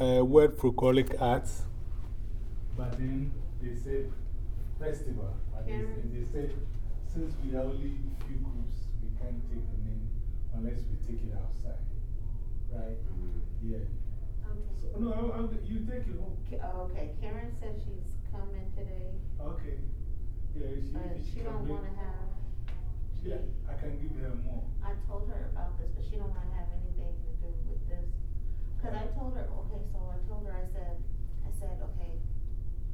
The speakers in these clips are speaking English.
uh, World Folkloric Arts. But then they said festival. But they, they said since we are only few groups, we can't take the name unless we take it outside. Right? -hmm. Yeah. Okay. So, no, I'll, I'll, you take it home. Oh, okay. Karen said she's coming today. Okay. Yeah, she, but she, she don't want to have. Yeah, I can give her more. I told her about this, but she don't want to have anything to do with this. Because I told her, okay, so I told her, I said, I said, okay,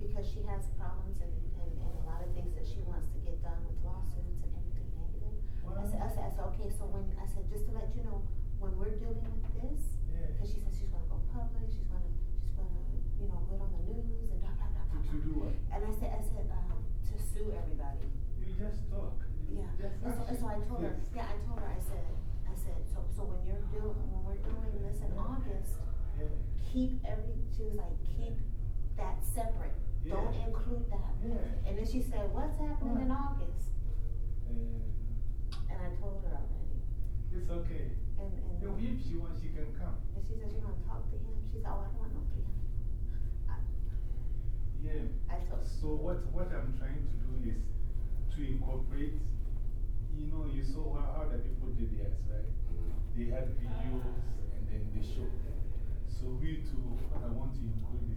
because she has problems and, and, and a lot of things that she wants to get done with lawsuits and everything negative. I said, I said, I said, okay, so when, I said, just to let you know, when we're dealing with this, because she said she's going to go public, she's going to, she's going to, you know, go on the news and blah, blah, blah, blah. To do what? And I said, I said, um, to sue everybody. You just talk. Yeah. Just and, so, and so I told her, yeah, I told her, I said, so, when you're doing, when we're doing this in August, keep every, she was like, keep that separate. Yeah. Don't include that. Yeah. And then she said, what's happening in August? And I told her already. It's okay. And, and no, if she wants, she can come. And she said she's going to talk to him. She said, oh, I don't want no 300. I, yeah. I told So, what, what I'm trying to do is to incorporate, you know, you saw how, how the people did theirs, right? They had videos and then they showed. So, we too, I want to include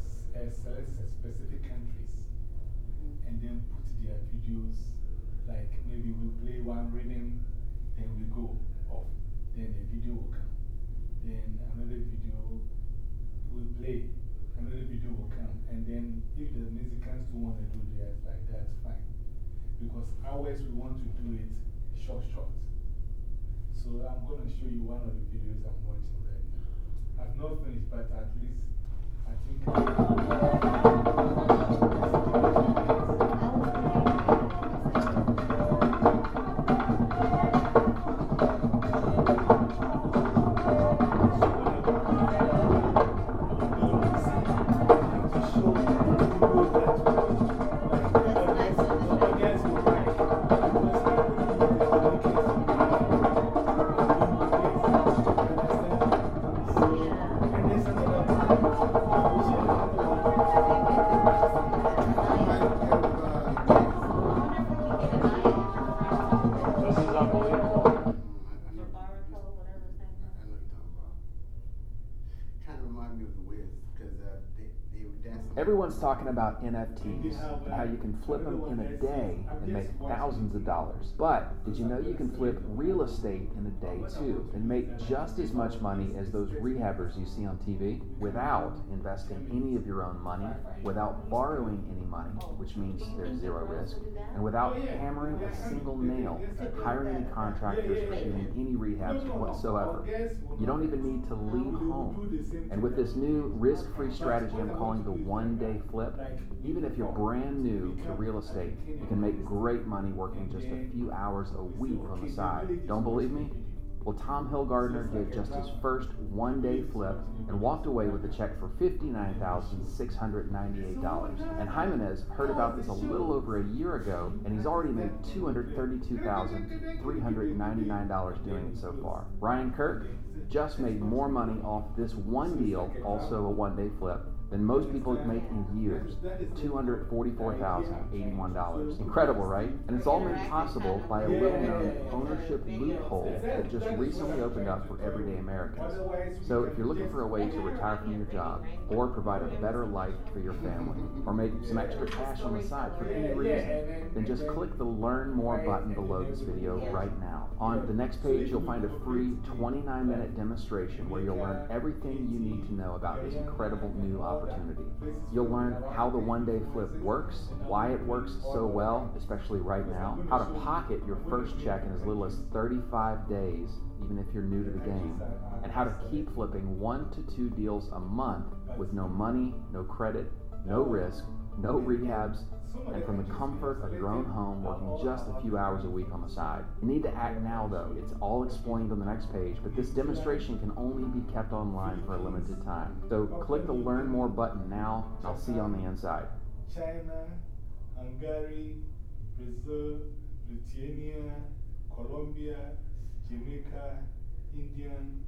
this, uh, select specific countries and then put their videos, like maybe we play one rhythm, then we go off, then the video will come. Then another video will play, another video will come. And then if the musicians don't want to do theirs like that's fine. Because ours we want to do it short, short. So I'm going to show you one of the videos I'm watching right now. I've not finished, but at least I Everyone's talking about NFTs and how you can flip them in a day and make thousands of dollars. But did you know you can flip real estate in a day too and make just as much money as those rehabbers you see on TV without investing any of your own money, without borrowing any money, which means there's zero risk, and without hammering a single nail, hiring any contractors, or doing any rehabs whatsoever. You don't even need to leave home. And with this new risk free strategy I'm calling the one day flip, even if you're brand new to real estate, you can make great money working just a few hours a week on the side. Don't believe me? Well, Tom Hillgardner did just his first one day flip and walked away with a check for $59,698. And Jimenez heard about this a little over a year ago, and he's already made $232,399 doing it so far. Ryan Kirk just made more money off this one deal, also a one day flip, than most people make in years $244,081. Incredible, right? And it's all made possible by a little known ownership loophole that just recently opened up for everyday Americans. So if you're looking for a way to retire from your job, or provide a better life for your family, or make some extra cash on the side for any reason, then just click the Learn More button below this video right now. On the next page, you'll find a free 29 minute demonstration where you'll learn everything you need to know about this incredible new opportunity. You'll learn how the one day flip works, why it works so well, especially right now, how to pocket your first check in as little as 35 days, even if you're new to the game, and how to keep flipping one to two deals a month with no money, no credit, no risk, no rehabs, and from the comfort of your own home, working just a few hours a week on the side. You need to act now, though. It's all explained on the next page, but this demonstration can only be kept online for a limited time. So click the Learn More button now, and I'll see you on the inside. China, Hungary, Brazil, Lithuania, Colombia, Jamaica, Indian,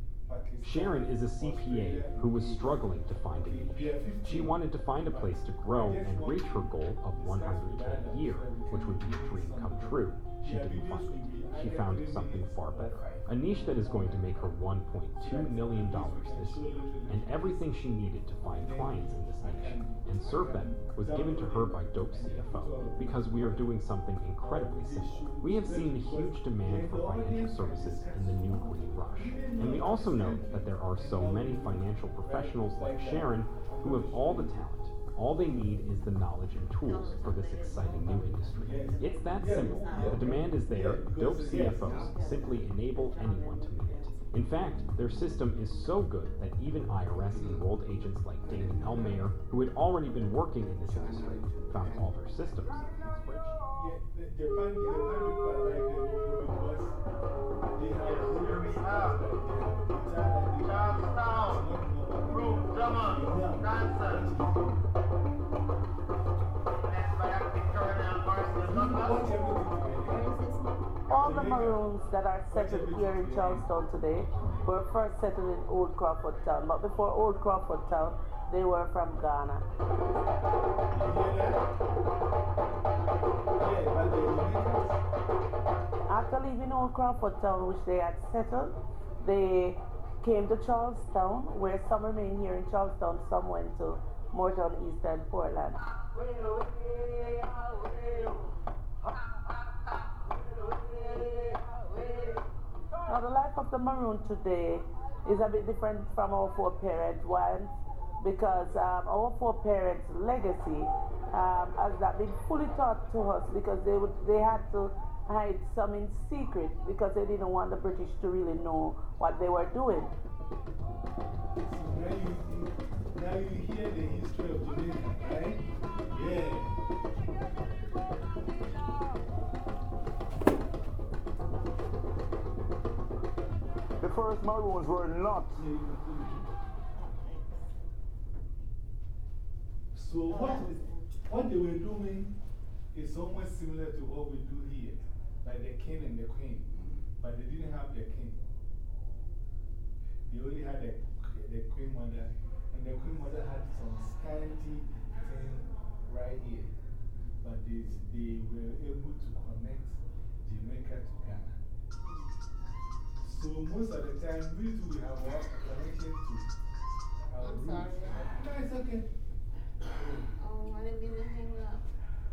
Sharon is a CPA who was struggling to find a niche. She wanted to find a place to grow and reach her goal of 100K a year, which would be a dream come true. She didn't find it. She found something far better. A niche that is going to make her $1.2 million this year, and everything she needed to find clients in this niche and serve them was given to her by Dope CFO because we are doing something incredibly simple. We have seen the huge demand for financial services in the new green rush, and we also know that there are so many financial professionals like Sharon who have all the talent all they need is the knowledge and tools for this exciting new industry. It's that simple. The demand is there. Dope CFOs simply enable anyone to meet it. In fact, their system is so good that even IRS enrolled agents like Damon Elmayer, who had already been working in this industry, found all their systems all the Maroons that are settled here in Charlestown today were first settled in Old Crawford Town. But before Old Crawford Town, they were from Ghana. After leaving Old Crawford Town, which they had settled, they came to Charlestown, where some remain here in Charlestown, some went to Moore Town, East, and Portland. Now, the life of the Maroon today is a bit different from our foreparents' ones because um, our foreparents' legacy um, has not been fully taught to us because they, would, they had to hide some in secret because they didn't want the British to really know what they were doing. Now you, hear the history of Jamaica, right? Yeah. The first Maroons were not. So what, is, what they were doing is almost similar to what we do here, like the king and the queen. But they didn't have the king. They only had the, the queen mother, the queen mother had some scanty thing right here. But they, they were able to connect Jamaica to Ghana. So most of the time, we do have our connection to our I'm sorry. No, it's okay. Oh, I didn't mean to hang up.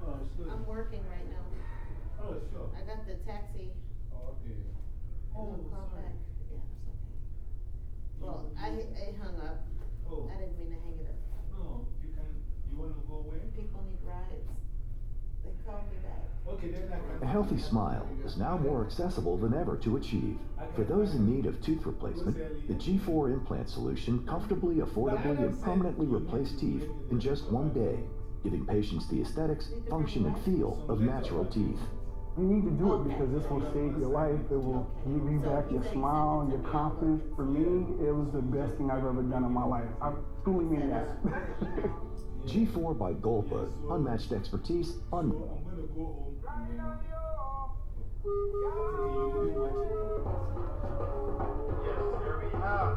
Oh, sure. I'm working right now. Oh, sure. I got the taxi. Oh, okay. Oh, call sorry. back. Yeah, that's okay. Well, I, I hung up. Oh, I didn't mean to hang it up. no, you can, you want to go away? People need rides. They called me back. Okay, then I can. A healthy smile is now more accessible than ever to achieve. For those in need of tooth replacement, the G4 implant solution comfortably, affordably, and permanently replace teeth in just one day, giving patients the aesthetics, function, and feel of natural teeth. You need to do it because this will save your life. It will give you back your smile and your confidence. For me, it was the best thing I've ever done in my life. I truly mean that. G4 by Golpa, unmatched expertise, un. So I'm going to go home and then. Okay, you didn't watch it. Yes, here we have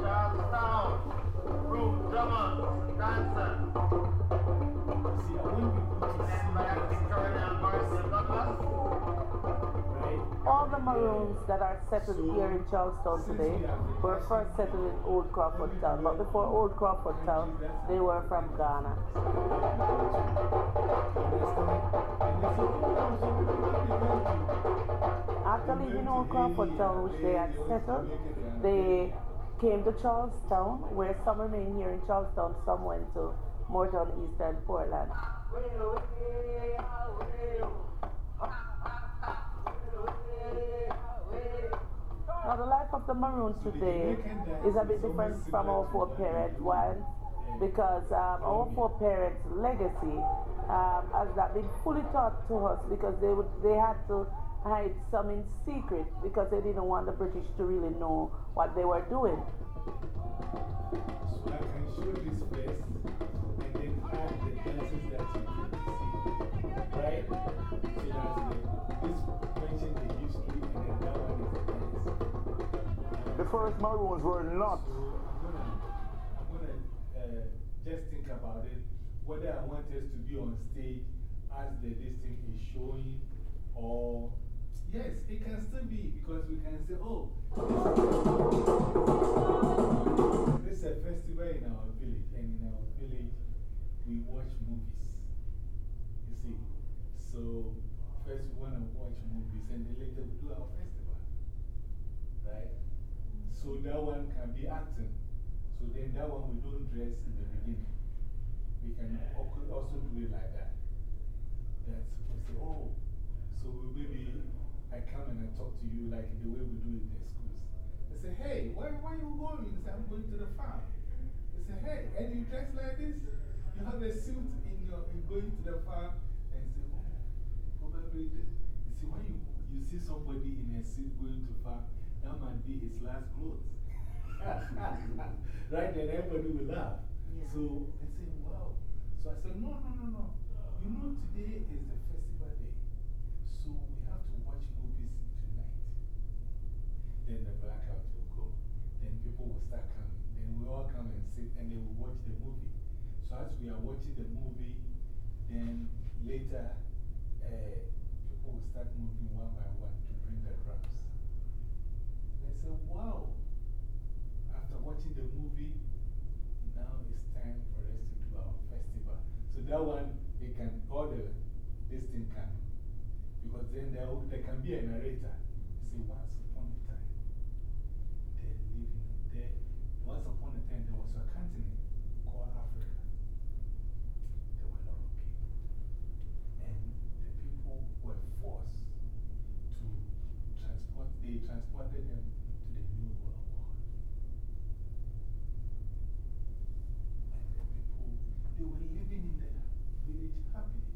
Charlestown, Ruth Drummond, All the Maroons that are settled here in Charlestown today were first settled in Old Crawford Town. But before Old Crawford Town, they were from Ghana. After leaving Old Crawford Town, which they had settled, they came to Charlestown, where some remain here in Charlestown, some went to Moore Town, East, and Portland. Now, the life of the Maroons today is a bit different from our foreparents' ones because um, our foreparents' legacy um, has not been fully taught to us because they, would, they had to hide some in secret because they didn't want the British to really know what they were doing. See. That's this mention the history the first Maroons were. So I'm gonna, uh, just think about it, whether I want us to be on stage as the, this thing is showing, or yes, it can still be because we can say, oh, this is a festival in our village, and in our village, we watch movies. You see, so first we want to watch movies, and then later we do our? So that one can be acting. So then that one we don't dress in the beginning. We can also do it like that. That's we say, oh, so maybe I come and I talk to you like the way we do it in the schools. They say, hey, where, where are you going? They say, I'm going to the farm. They say, hey, and you dress like this? You have a suit in your, in going to the farm? And say, oh, probably. You see, when you, you see somebody in a suit going to farm, that might be his last clothes. right? Then everybody will laugh. So they say, wow. So I said, no, no, no, no. You know, today is the festival day. So we have to watch movies tonight. Then the blackout will go. Then people will start coming. Then we all come and sit and they will watch the movie. So as we are watching the movie, then later uh, people will start moving one by one to bring the drums. They say, wow. After watching the movie, now it's time for us to do our festival. So that one, it can, order this thing can. Because then there, there can be a narrator. See, once upon a time, they're living there. Once upon a time, there was a continent called Africa. There were a lot of people. And the people were forced to transport, they transported them to the New World War. And the people, they were living in the happily,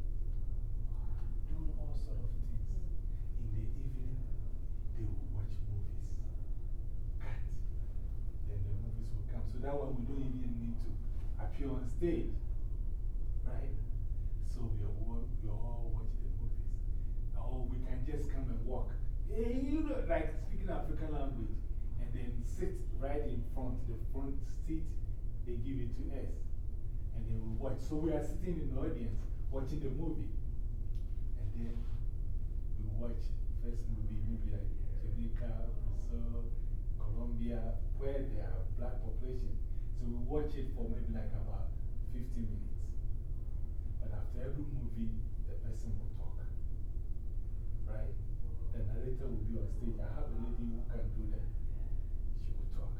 doing all sort of things. In the evening, they would watch movies. Cut. Then the movies will come. So that one we don't even need to appear on stage. Right? So we are all, we all watching the movies. Or we can just come and walk. Hey, you know, like speaking African language. And then sit right in front, the front seat, they give it to us. And then we watch. So we are sitting in the audience watching the movie. And then we watch first movie, maybe like Jamaica, Brazil, Colombia, where there are black population. So we watch it for maybe like about 15 minutes. But after every movie, the person will talk. Right? The narrator will be on stage. I have a lady who can do that. She will talk.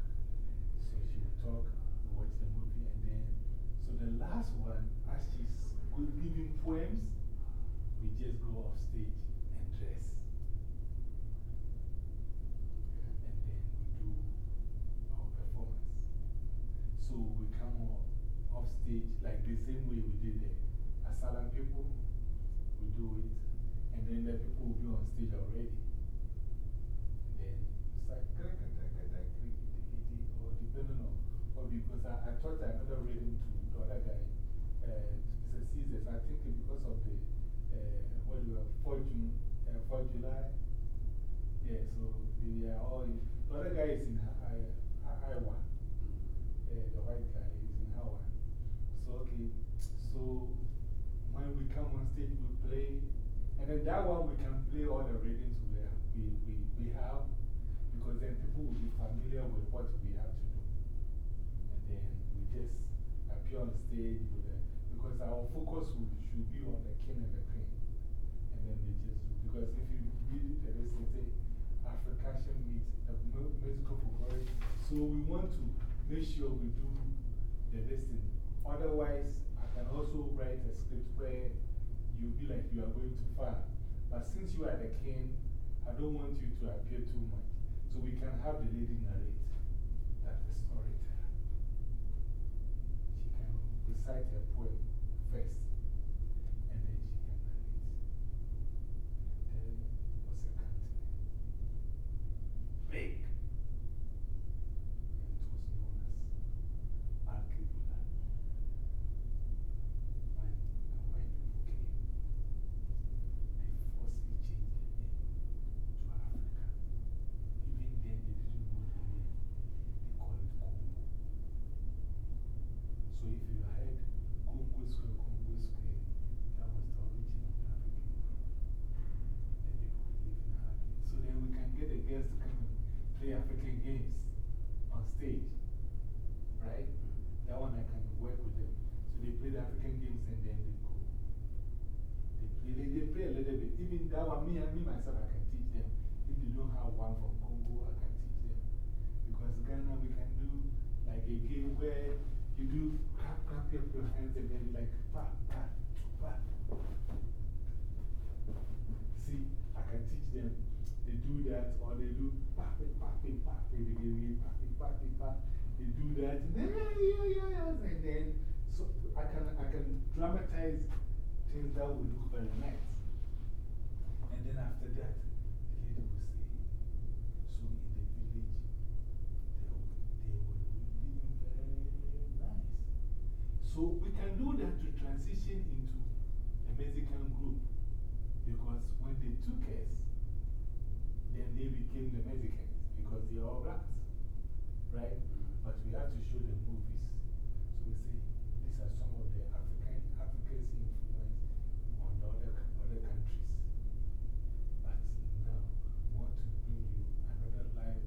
So she will talk, we watch the movie, and then. So the last one, as she's giving poems, we just go off stage and dress. And then we do our performance. So we come off, off stage like the same way we did the Asylum people. We do it. And then the people will be on stage already. Then it's like, because I, I taught another reading to the other guy. Uh, Caesars. I think because of the, uh, what you have, 4 June, uh, 4 July. Yeah, so they are all, in, the other guy is in Iowa. Yeah, the white guy is in Iowa. So, okay, so when we come on stage, we play. And then that one, we can play all the readings we, we, we, we have. Because then people will be familiar with what we have to do. And then we just appear on stage with because our focus will, should be on the king and the queen. And then they just, because if you read is a say, African meets the musical folklore. So we want to make sure we do the listening. Otherwise, I can also write a script where you'll be like you are going too far. But since you are the king, I don't want you to appear too much. So we can have the lady narrate. That's the storyteller. She can recite her poem first, So then we can get the guests to come and play African games on stage, right? That one I can work with them. So they play the African games and then they go. They play, they, play a little bit. Even that one, me and me myself, I can teach them. If they don't have one from Congo, I can teach them. Because Ghana, we can do like a game where you do clap, clap your, hands and then like, pa, pa, pa. See, I can teach them. They do that, or they do pa, pa, pa, they give pa, pa, pa. They do that, and then, yeah, yeah, yeah, and then, so I can, I can dramatize things that will look very nice. And then after that, the lady will say, so in the village, they will, they will be very nice. So we can do that to transition into a Mexican group. Because when they took us, then they became the Mexicans because they are all blacks. Right? Mm-hmm. But we have to show the movies. So we say, these are some of the African, Africa's influence on the other, other countries. But now, we want to bring you another live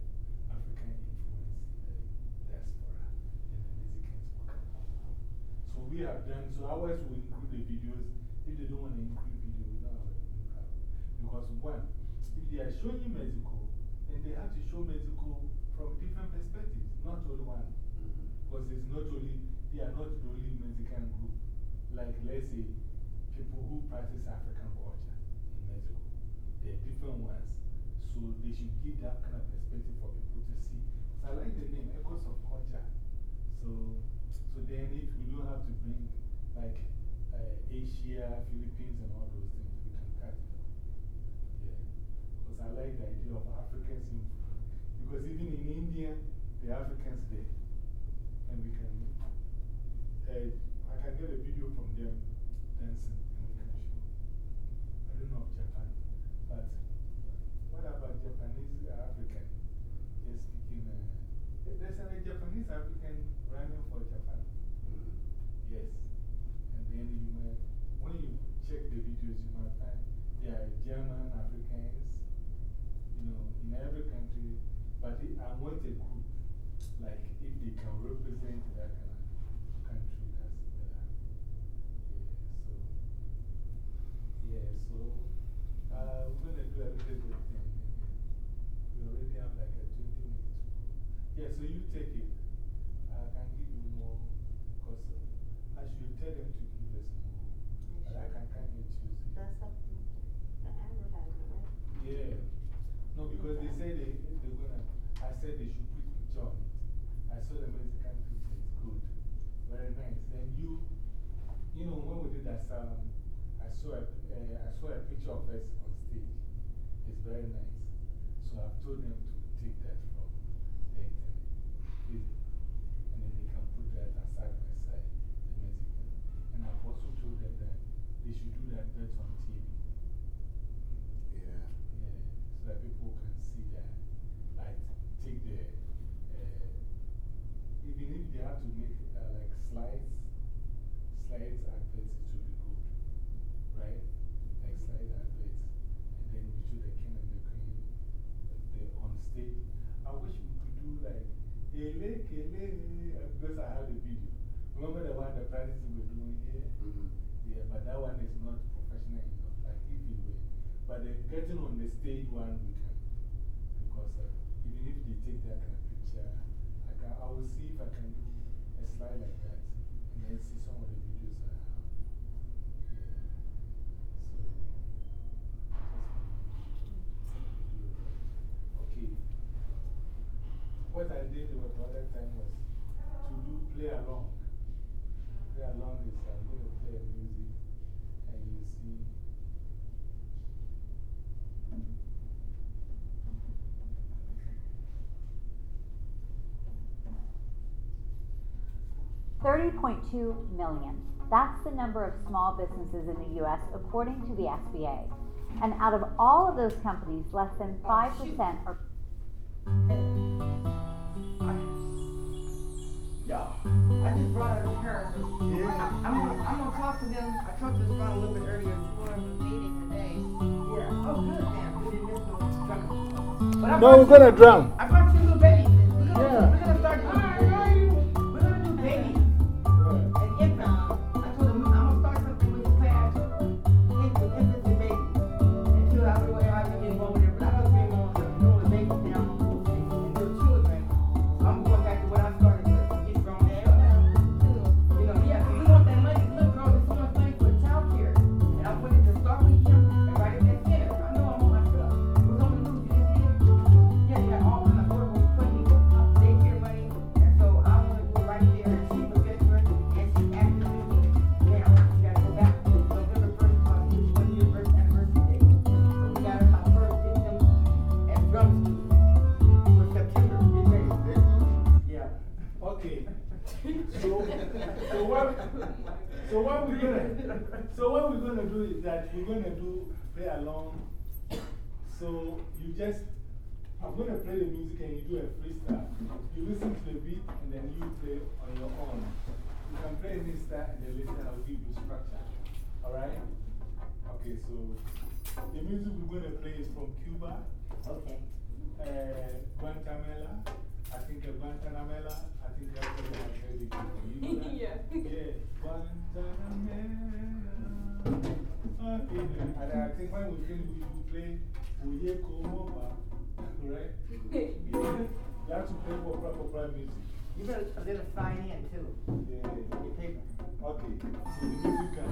African influence in the diaspora. And the Mexicans will come. So we have done, so ours will include the videos. If they don't want to include video, we don't have a problem. Because one, if they are showing you Mexico, then they have to show Mexico from different perspectives, not only one. Mm-hmm. Because it's not only, they are not the only Mexican group. Like, let's say, people who practice African culture in Mexico. they are different ones. So they should give that kind of perspective for people to see. So I like the name, Echoes of Culture. So, so then if we don't have to bring like uh, Asia, Philippines, and all those things, we can cut it. Yeah. Because I like the idea of Africans Because even in India, the Africans there. And we can, uh, I can get a video from them dancing and we can show. I don't know of Japan, but what about Japanese African? They're speaking. Uh, there's a Japanese African running for then you might, when you check the videos, you might find there are German Africans, you know, in every country. But I want a group, like if they can represent that kind of country, that's better. Yeah, so, yeah, so uh, we're going to do a little bit thing. We already have like a 20 minutes. Yeah, so you take it. I can give you more because I should tell them to give us more. But I can come here Tuesday. That's up to the advertisement, right? Yeah. No, because they say they, they're gonna, I said they should put picture on it. I saw the Mexican picture, it's good. Very nice. Then you, you sound, I saw a, uh, I saw a picture of us on stage. It's very nice. So I've told them to take that from the internet, Facebook. And then they can put that side by side, the Mexican. And I've also told them that they should do that bet on TV. Yeah. Yeah, so that people can see that. Like, take the, uh, even if they have to make uh, like slides, slides adverts, it will be good. Right? Like slide adverts. And then we show the king and the queen the, on stage. I wish we could do like, ele, ele, uh, because I have the video. Remember the one the practice we were doing here? -hmm. Yeah, but that one is not professional enough. Like, if you were. But the getting on the stage one, we can. Because uh, even if they take that kind of picture, I, can, I will see if I can do a slide like that and then see some of the videos I have. Yeah. So, okay. What I did with the other time was to do play along. Play along is I'm going to play music 30.2 million. That's the number of small businesses in the US according to the SBA. And out of all of those companies, less than 5% are. Yeah, I just brought it over. Yeah. I'm, gonna, I'm gonna talk to them. I talked to this guy a little bit earlier. before the meeting today. Yeah. Oh, good, man. We didn't miss no. No, we're gonna drown. So what we're gonna, so what we're gonna do is that we're gonna do play along. So you just, I'm gonna play the music and you do a freestyle. You listen to the beat and then you play on your own. You can play this style and then later I'll give you structure. Alright? Okay, so the music we're gonna play is from Cuba. Okay. Uh, Guantanamela. I think uh, Guantanamela. I think that's what I heard it. You know that? Yeah. Yeah. Guantanamela. Okay. And I think when we finish, we will play Oye Como Va. Right? Yeah. You have to play for proper proper music. You better a little sign in too. Yeah. Your paper. Okay. So the music can.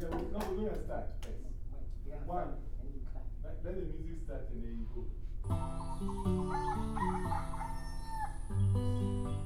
Yeah, we, no, we're going to start first. You're One. Let, let the music start and then you go.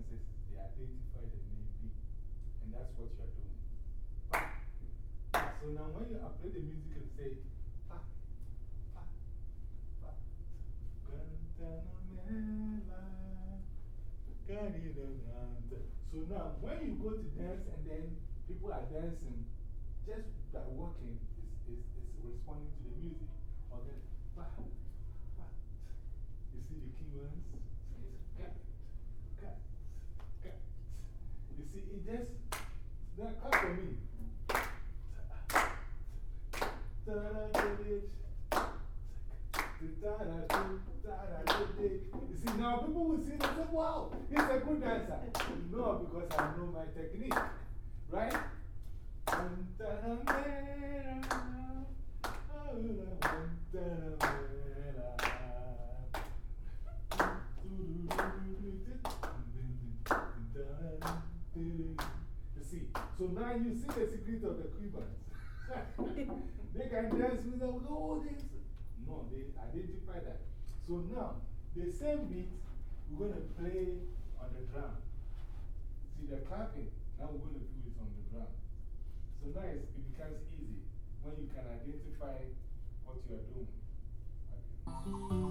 Are they identify the main beat. And that's what you're doing. Pa, pa. So now when you play the music and say, pa, pa, pa. So now when you go to dance and then people are dancing, just by walking is, is, is responding to the music. Or then, pa, pa. You see the key ones? Now people will see it and say, wow, he's a good dancer. No, because I know my technique, right? You see, so now you see the secret of the Cubans. they can dance without all this. No, they identify that. So now, the same beat, we're going to play on the drum. See, the clapping, now we're going to do it on the drum. So now it becomes easy when you can identify what you are doing. Okay.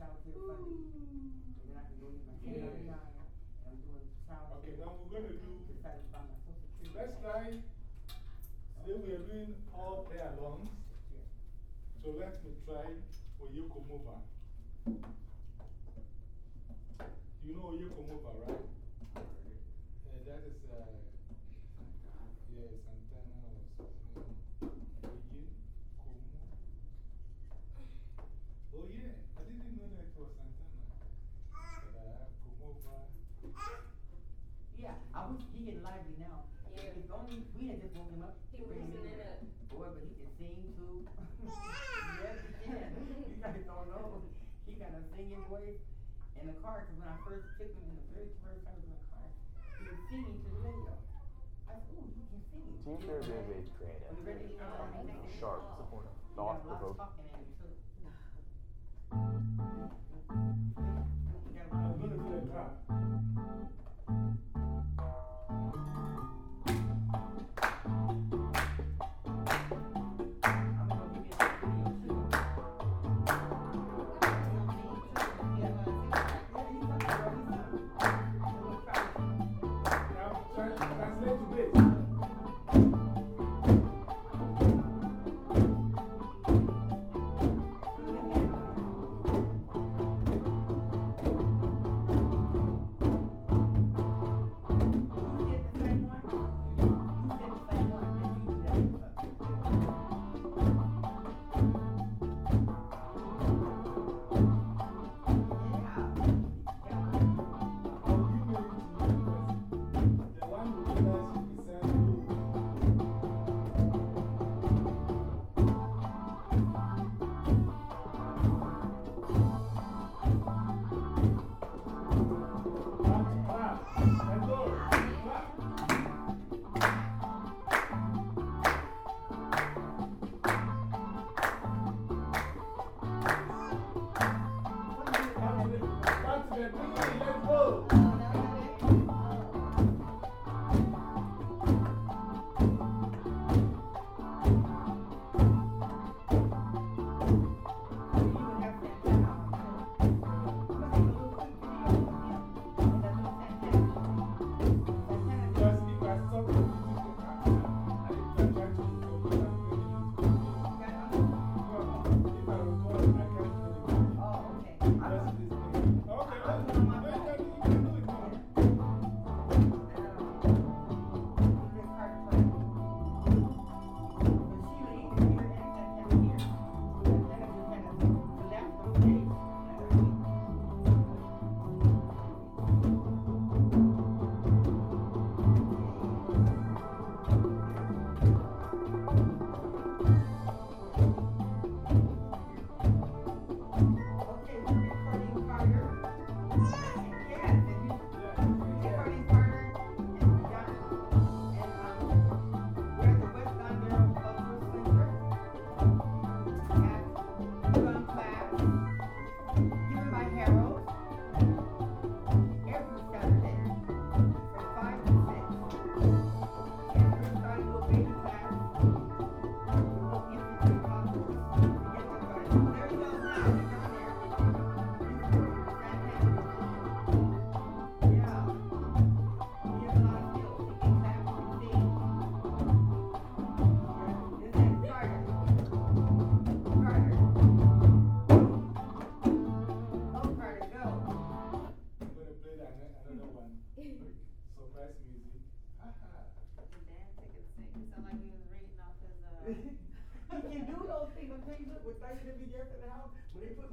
childcare. And then I can go my. And I'm doing. Okay, now we're going to do. Decided to Today okay. Let's try. We are doing all play alongs. Yeah. So let me try Oye Como Va. You know Oye Como Va, right?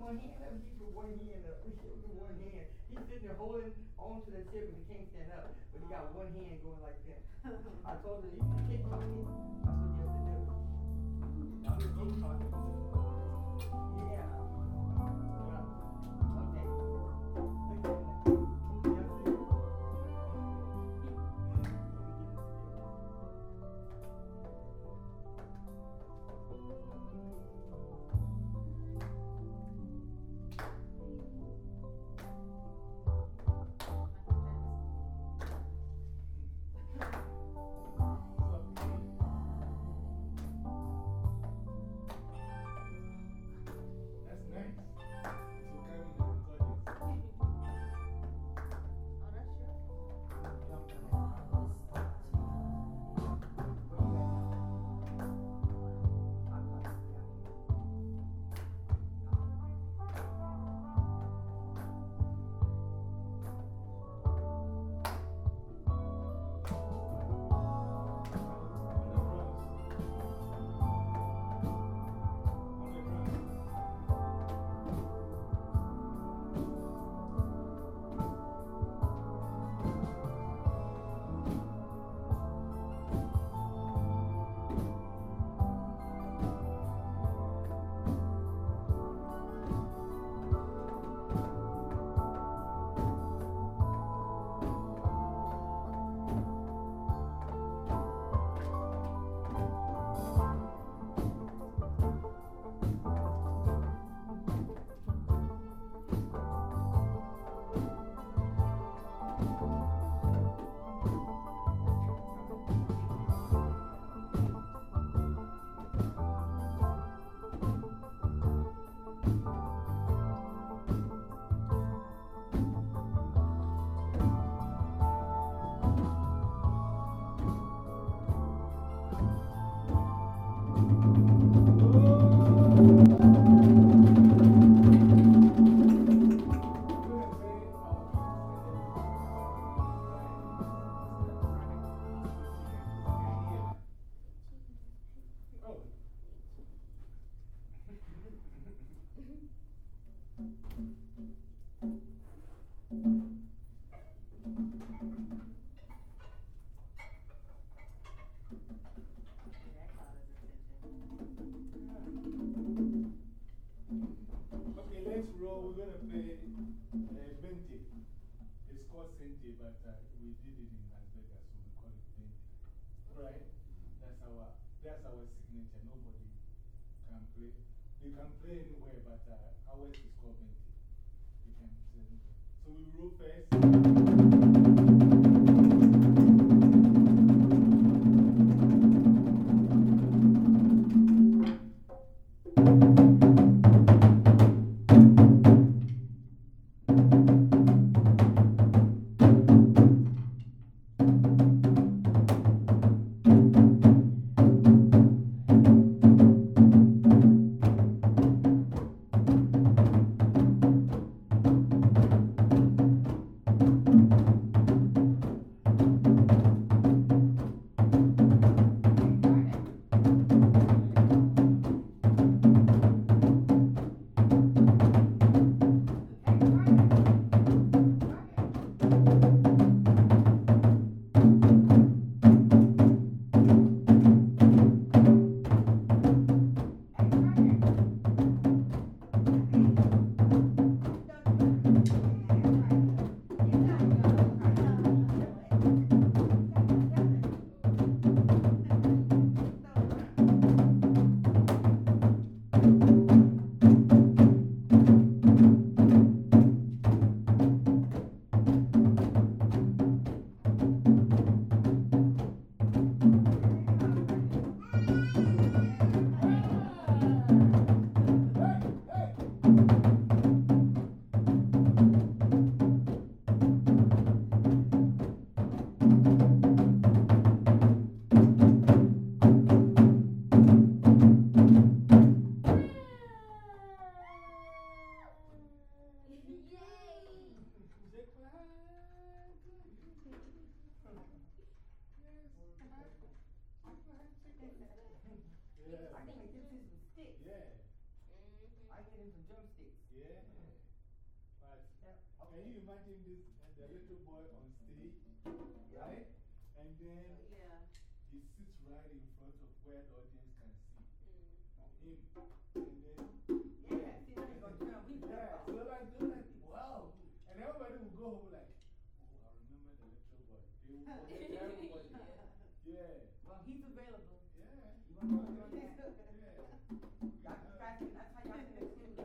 one hand. Let keep one hand up. One hand. He's sitting there holding onto the chair, but he can't stand up. But he got one hand going like this. I told him, you can kick talking. I said, yes, it is. I'm talking. Yeah. But uh, we did it in Las Vegas, so we call it. Right? That's our, that's our signature. Nobody can play. They can play anywhere, but uh, ours is called can play anywhere. So we roll first. I can make this some sticks. Yeah. Mm-hmm. I get him some drumsticks. Yeah. But can you imagine this, the little boy on stage, right? And then oh, yeah. he sits right in front of where the audience can see mm. him. And then, Yeah, see, now he's gonna drum. He's yeah, so like, they're like, wow. And everybody will go home like, oh, I remember the little boy. They will forget everybody. Yeah. Well, he's available. Yeah. You wanna work on that? Yeah. Y'all can practice. That's how y'all can exclude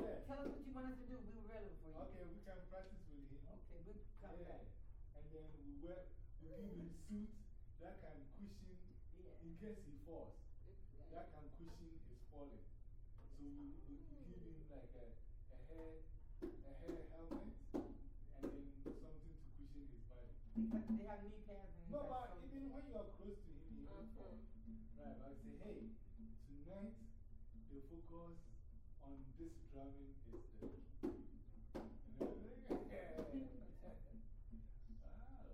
Yeah. Tell us what you want us to do. We're available for you. Okay, we can practice with him. Okay, we'll come Yeah. back. And then we, wear, give suit that can cushion Yeah. in case he falls. That can cushion his falling. So we, we, give him like a, a hair, a hair helmet and then something to cushion his body. Because they have knee pads and No, but even when you are close to him, he won't fall. Right, but I say, hey, tonight the focus on this drumming is the. Wow.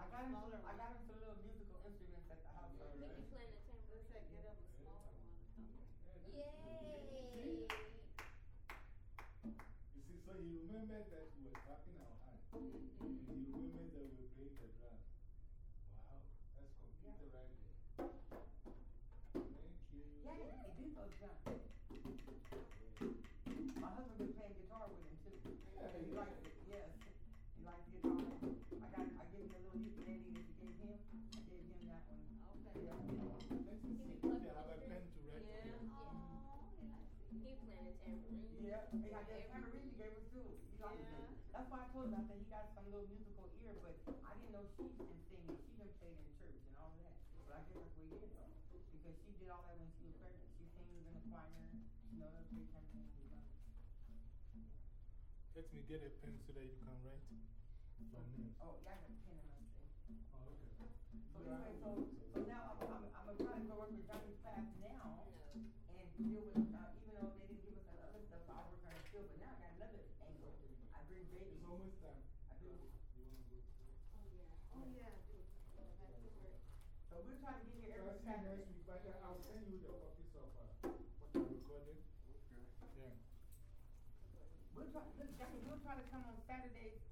I got him some, I got him some little musical instruments at the house already. You see, so he remembered that we were clapping he remembered that were playing the. Wow, that's computer right. Thank you. Yeah, he did those. My husband playing guitar with him too. He likes it, yes. He guitar. I got, I gave him a little gave him. Gave him that one. Yeah. Let's see have a pen to write. Yeah, he got that tambourine you gave too. He. That's why I told him, I said, he got some little musical ear, but I didn't know she can sing and she done played in church and all of that. But I guess that's what he did though. Because she did all that when she was pregnant. She sings in the choir, she knows how to play tambourine and stuff. Let me get a pen so that you can write your name. Oh, yeah, I got a pen in my thing. Oh, okay. So anyway, so, so now I'm, I'm, I'm trying to go work with Johnny's class now and deal with, uh, even though they didn't give us that other stuff, I'll work on it still, but now I got another angle. I bring baby. It's almost time. I do. You want to go to So we're trying to get here So I'll every see you Saturday. next week, but I'll send you the copies of what I'm recording. Yeah. We'll try, we'll try to come on Saturdays